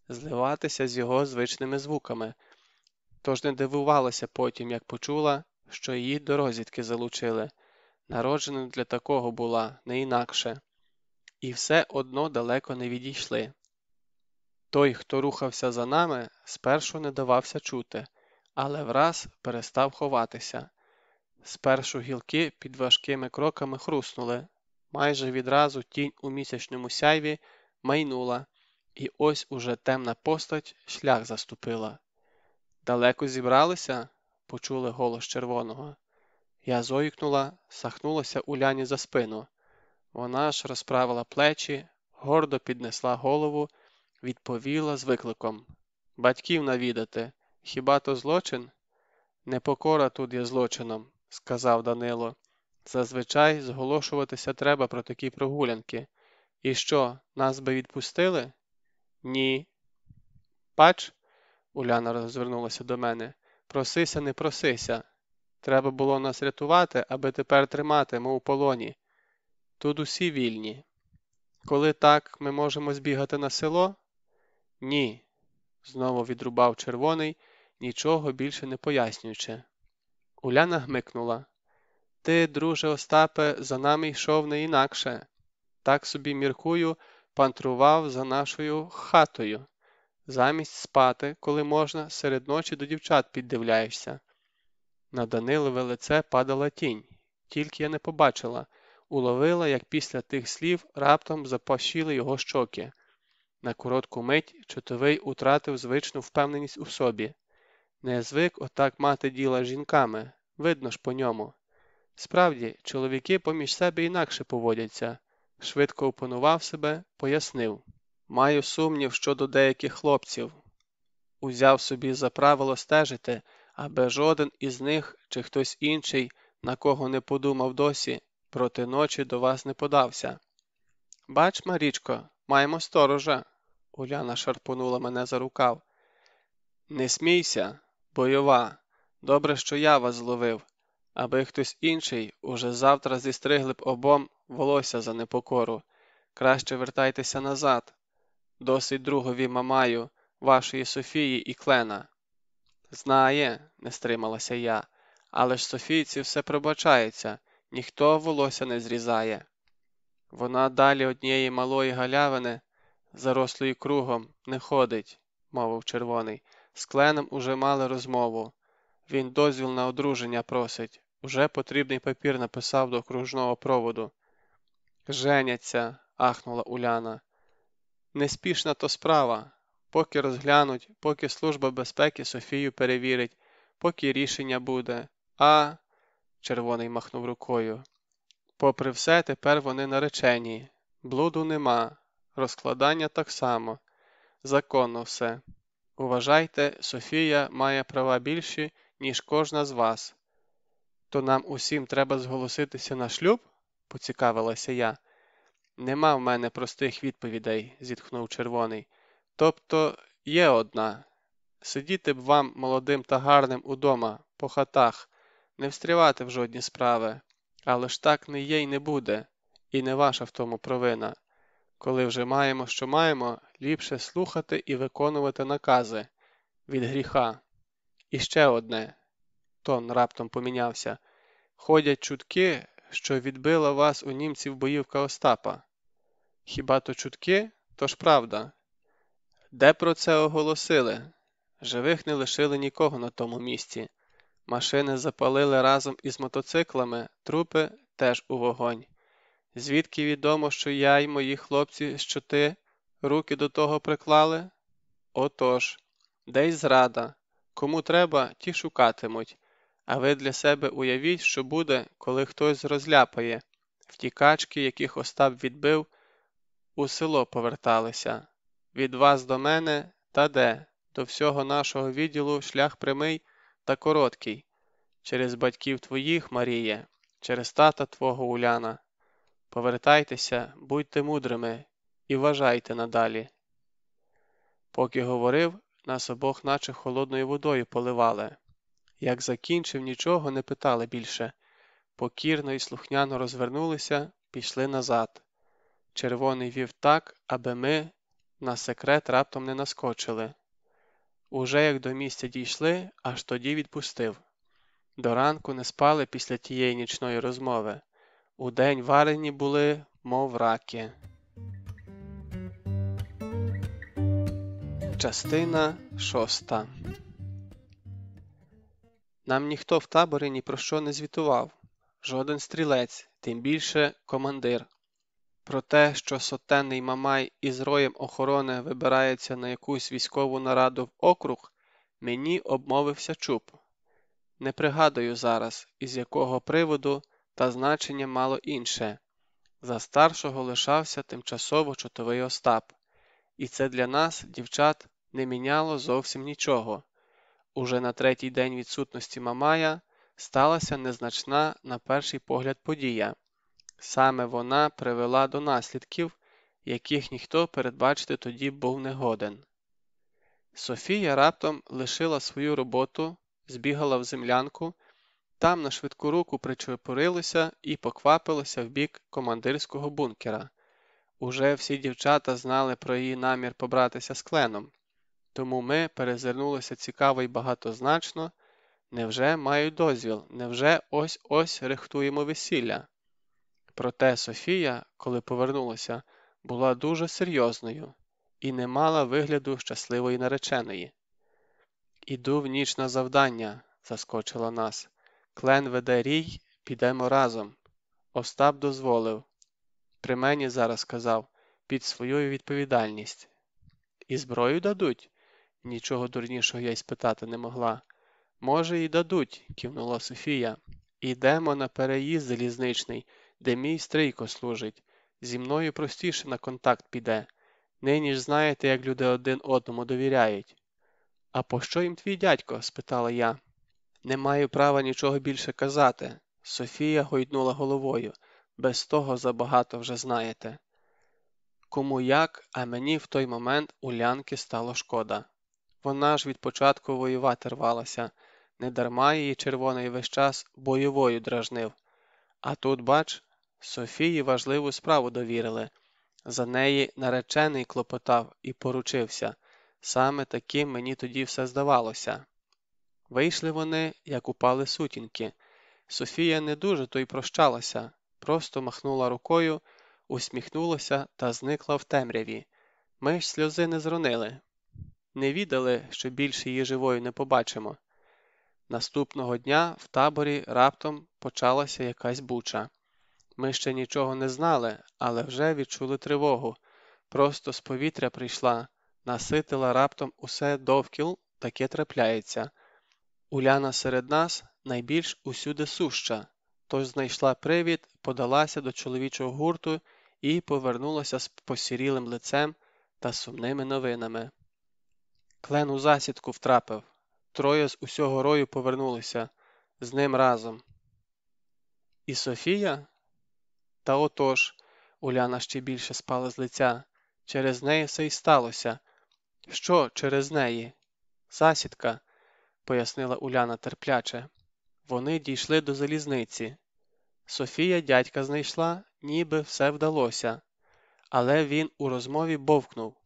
зливатися з його звичними звуками, тож не дивувалася потім, як почула, що її до розвідки залучили. Народжена для такого була, не інакше, і все одно далеко не відійшли. Той, хто рухався за нами, спершу не давався чути, але враз перестав ховатися. Спершу гілки під важкими кроками хруснули. Майже відразу тінь у місячному сяйві майнула, і ось уже темна постать шлях заступила. Далеко зібралися? почули голос червоного. Я зойкнула, сахнулася Уляні за спину. Вона ж розправила плечі, гордо піднесла голову, відповіла з викликом Батьків навідати, хіба то злочин? Непокора тут є злочином, сказав Данило. Зазвичай зголошуватися треба про такі прогулянки. І що, нас би відпустили? Ні. Бач, Уляна розвернулася до мене. Просися, не просися. Треба було нас рятувати, аби тепер тримати, мов у полоні. Тут усі вільні. Коли так, ми можемо збігати на село? Ні, знову відрубав червоний, нічого більше не пояснюючи. Уляна гмикнула. Ти, друже Остапе, за нами йшов не інакше. Так собі, міркую, пантрував за нашою хатою. Замість спати, коли можна, серед ночі до дівчат піддивляєшся. На Данилове лице падала тінь, тільки я не побачила, уловила, як після тих слів раптом запашіли його щоки. На коротку мить чотовий утратив звичну впевненість у собі. Не звик отак мати діла з жінками, видно ж по ньому. Справді, чоловіки поміж себе інакше поводяться, швидко опанував себе, пояснив Маю сумнів щодо деяких хлопців. Узяв собі за правило стежити, аби жоден із них чи хтось інший, на кого не подумав досі, проти ночі до вас не подався. Бач, Марічко, маємо сторожа. Уляна шарпонула мене за рукав. Не смійся, бойова. Добре, що я вас зловив, аби хтось інший уже завтра зістригли б обом волосся за непокору. Краще вертайтеся назад. Досить другові мамаю, вашої Софії і клена. Знає, не стрималася я, але ж Софійці все пробачається, ніхто волосся не зрізає. Вона далі однієї малої галявини, зарослої кругом, не ходить, мовив червоний. З кленом уже мали розмову. Він дозвіл на одруження просить. Уже потрібний папір написав до окружного проводу. Женяться, ахнула Уляна. Неспішна то справа. Поки розглянуть, поки Служба безпеки Софію перевірить, поки рішення буде. А. червоний махнув рукою. Попри все, тепер вони наречені. Блуду нема, розкладання так само. Законно все. Уважайте, Софія має права більші, ніж кожна з вас. То нам усім треба зголоситися на шлюб? поцікавилася я. Нема в мене простих відповідей, зітхнув червоний. Тобто є одна. Сидіти б вам молодим та гарним удома, по хатах, не встрівати в жодні справи, але ж так не є й не буде, і не ваша в тому провина. Коли вже маємо, що маємо, ліпше слухати і виконувати накази від гріха. І ще одне тон раптом помінявся. Ходять чутки, що відбила вас у німців боївка Остапа. Хіба то чутки, то ж правда. Де про це оголосили? Живих не лишили нікого на тому місці. Машини запалили разом із мотоциклами, трупи теж у вогонь. Звідки відомо, що я й мої хлопці, що ти руки до того приклали? Отож, де й зрада. Кому треба, ті шукатимуть. А ви для себе уявіть, що буде, коли хтось розляпає. Втікачки, яких Остап відбив, у село поверталися. Від вас до мене та де, до всього нашого відділу шлях прямий та короткий, через батьків твоїх, Маріє, через тата твого Уляна. Повертайтеся, будьте мудрими і вважайте надалі. Поки говорив, нас обох наче холодною водою поливали. Як закінчив, нічого не питали більше. Покірно і слухняно розвернулися, пішли назад. Червоний вів так, аби ми на секрет раптом не наскочили. Уже як до місця дійшли, аж тоді відпустив. До ранку не спали після тієї нічної розмови. Удень варені були, мов раки. Частина шоста Нам ніхто в таборі ні про що не звітував, жоден стрілець, тим більше командир. Про те, що сотенний Мамай із роєм охорони вибирається на якусь військову нараду в округ, мені обмовився чуб. Не пригадую зараз, із якого приводу та значення мало інше. За старшого лишався тимчасово чотовий Остап, і це для нас, дівчат, не міняло зовсім нічого. Уже на третій день відсутності Мамая сталася незначна, на перший погляд, подія. Саме вона привела до наслідків, яких ніхто передбачити тоді був не годен. Софія раптом лишила свою роботу, збігала в землянку, там на швидку руку причепурилося і поквапилося в бік командирського бункера. Уже всі дівчата знали про її намір побратися з кленом, тому ми перезирнулися цікаво й багатозначно. Невже мають дозвіл, невже ось ось рихтуємо весілля? Проте Софія, коли повернулася, була дуже серйозною і не мала вигляду щасливої нареченої. Іду в ніч на завдання, заскочила нас. Клен веде рій, підемо разом. Остап дозволив. При мені зараз сказав, під свою відповідальність. І зброю дадуть? Нічого дурнішого я й спитати не могла. Може, і дадуть, кивнула Софія. Ідемо на переїзд залізничний, де мій стрийко служить. Зі мною простіше на контакт піде. Нині ж знаєте, як люди один одному довіряють. А пощо їм твій дядько? спитала я. Не маю права нічого більше казати. Софія гойднула головою. Без того забагато вже знаєте. Кому як, а мені в той момент Улянки стало шкода. Вона ж від початку воювати рвалася, недарма її червоний весь час бойовою дражнив. А тут, бач, Софії важливу справу довірили. За неї наречений клопотав і поручився. Саме таким мені тоді все здавалося. Вийшли вони, як упали сутінки. Софія не дуже то й прощалася, просто махнула рукою, усміхнулася та зникла в темряві. Ми ж сльози не зронили. Не відали, що більше її живою не побачимо. Наступного дня в таборі раптом почалася якась буча. Ми ще нічого не знали, але вже відчули тривогу. Просто з повітря прийшла, наситила раптом усе довкіл, таке трапляється. Уляна серед нас найбільш усюди суща, тож знайшла привід, подалася до чоловічого гурту і повернулася з посірілим лицем та сумними новинами. Клен у засідку втрапив. Троє з усього рою повернулися з ним разом. І Софія? Та отож, Уляна ще більше спала з лиця. Через неї все й сталося. Що через неї? Засідка, пояснила Уляна терпляче. Вони дійшли до залізниці. Софія дядька знайшла, ніби все вдалося, але він у розмові бовкнув.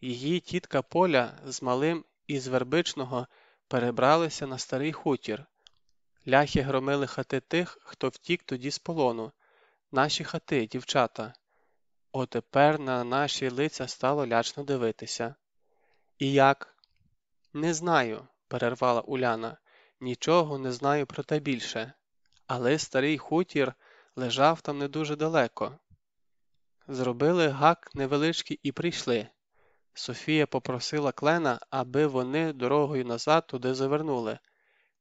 Її тітка Поля з малим із Вербичного перебралися на старий хутір. Ляхи громили хати тих, хто втік тоді з полону. Наші хати, дівчата. Отепер на наші лиця стало лячно дивитися. І як? Не знаю, перервала Уляна. Нічого не знаю про те більше. Але старий хутір лежав там не дуже далеко. Зробили гак невеличкий і прийшли. Софія попросила клена, аби вони дорогою назад туди завернули.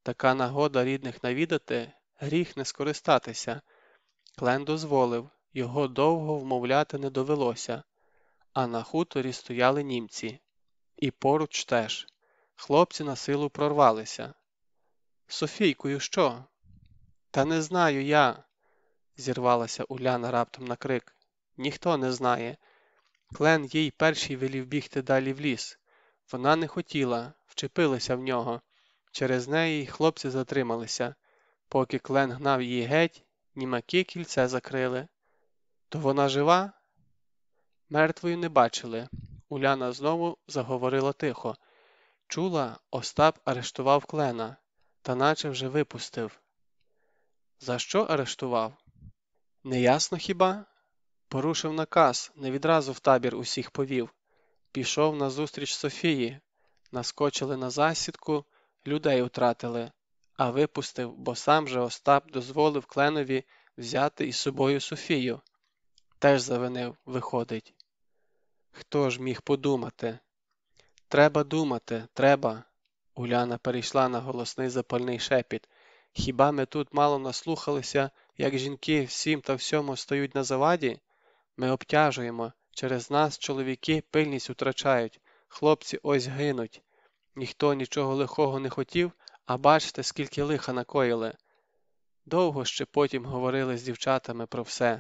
Така нагода рідних навідати, гріх не скористатися. Клен дозволив, його довго вмовляти не довелося, а на хуторі стояли німці. І поруч теж. Хлопці на силу прорвалися. Софійкою, що? Та не знаю я, зірвалася Уляна раптом на крик. Ніхто не знає. Клен їй перший велів бігти далі в ліс. Вона не хотіла, вчепилася в нього. Через неї хлопці затрималися. Поки клен гнав її геть, німаки кільце закрили. То вона жива? Мертвою не бачили. Уляна знову заговорила тихо. Чула, Остап арештував клена, та наче вже випустив. За що арештував? Неясно хіба? Порушив наказ, не відразу в табір усіх повів. Пішов назустріч Софії, наскочили на засідку, людей втратили, а випустив, бо сам же Остап дозволив кленові взяти із собою Софію. Теж завинив, виходить. Хто ж міг подумати? Треба думати, треба. Уляна перейшла на голосний запальний шепіт. Хіба ми тут мало наслухалися, як жінки всім та всьому стають на заваді? Ми обтяжуємо, через нас чоловіки пильність втрачають, хлопці ось гинуть. Ніхто нічого лихого не хотів, а бачите, скільки лиха накоїли. Довго ще потім говорили з дівчатами про все,